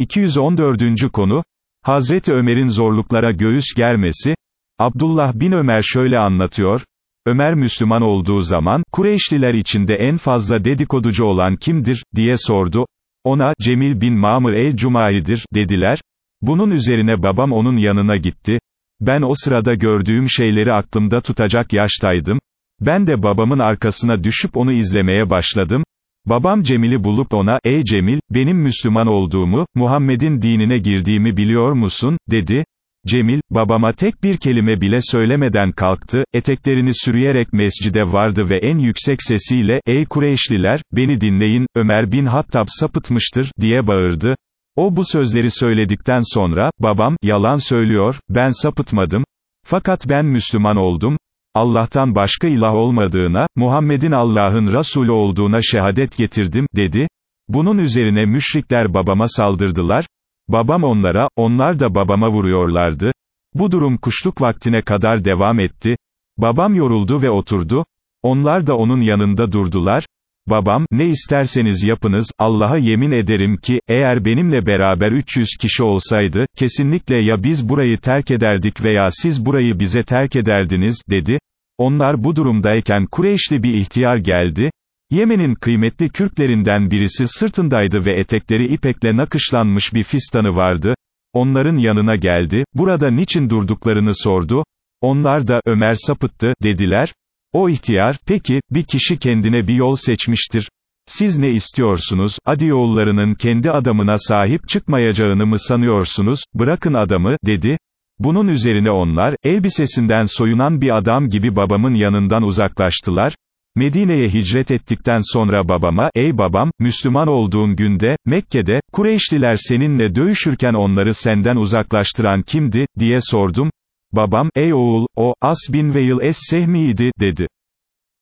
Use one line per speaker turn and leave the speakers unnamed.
214. konu, Hazreti Ömer'in zorluklara göğüs germesi, Abdullah bin Ömer şöyle anlatıyor, Ömer Müslüman olduğu zaman, Kureyşliler içinde en fazla dedikoducu olan kimdir, diye sordu, ona, Cemil bin Mamır el-Cumayi'dir, dediler, bunun üzerine babam onun yanına gitti, ben o sırada gördüğüm şeyleri aklımda tutacak yaştaydım, ben de babamın arkasına düşüp onu izlemeye başladım, Babam Cemil'i bulup ona, ey Cemil, benim Müslüman olduğumu, Muhammed'in dinine girdiğimi biliyor musun, dedi. Cemil, babama tek bir kelime bile söylemeden kalktı, eteklerini sürüyerek mescide vardı ve en yüksek sesiyle, ey Kureyşliler, beni dinleyin, Ömer bin Hattab sapıtmıştır, diye bağırdı. O bu sözleri söyledikten sonra, babam, yalan söylüyor, ben sapıtmadım, fakat ben Müslüman oldum, Allah'tan başka ilah olmadığına, Muhammed'in Allah'ın Resulü olduğuna şehadet getirdim, dedi. Bunun üzerine müşrikler babama saldırdılar. Babam onlara, onlar da babama vuruyorlardı. Bu durum kuşluk vaktine kadar devam etti. Babam yoruldu ve oturdu. Onlar da onun yanında durdular. Babam, ne isterseniz yapınız, Allah'a yemin ederim ki, eğer benimle beraber 300 kişi olsaydı, kesinlikle ya biz burayı terk ederdik veya siz burayı bize terk ederdiniz, dedi. Onlar bu durumdayken Kureyşli bir ihtiyar geldi, Yemen'in kıymetli kürklerinden birisi sırtındaydı ve etekleri ipekle nakışlanmış bir fistanı vardı, onların yanına geldi, burada niçin durduklarını sordu, onlar da, Ömer sapıttı, dediler, o ihtiyar, peki, bir kişi kendine bir yol seçmiştir. Siz ne istiyorsunuz, Adiyoğullarının kendi adamına sahip çıkmayacağını mı sanıyorsunuz, bırakın adamı, dedi. Bunun üzerine onlar, elbisesinden soyunan bir adam gibi babamın yanından uzaklaştılar. Medine'ye hicret ettikten sonra babama, ey babam, Müslüman olduğun günde, Mekke'de, Kureyşliler seninle dövüşürken onları senden uzaklaştıran kimdi, diye sordum. Babam, ey oğul, o, As bin Veil es-Sehmi'ydi, dedi.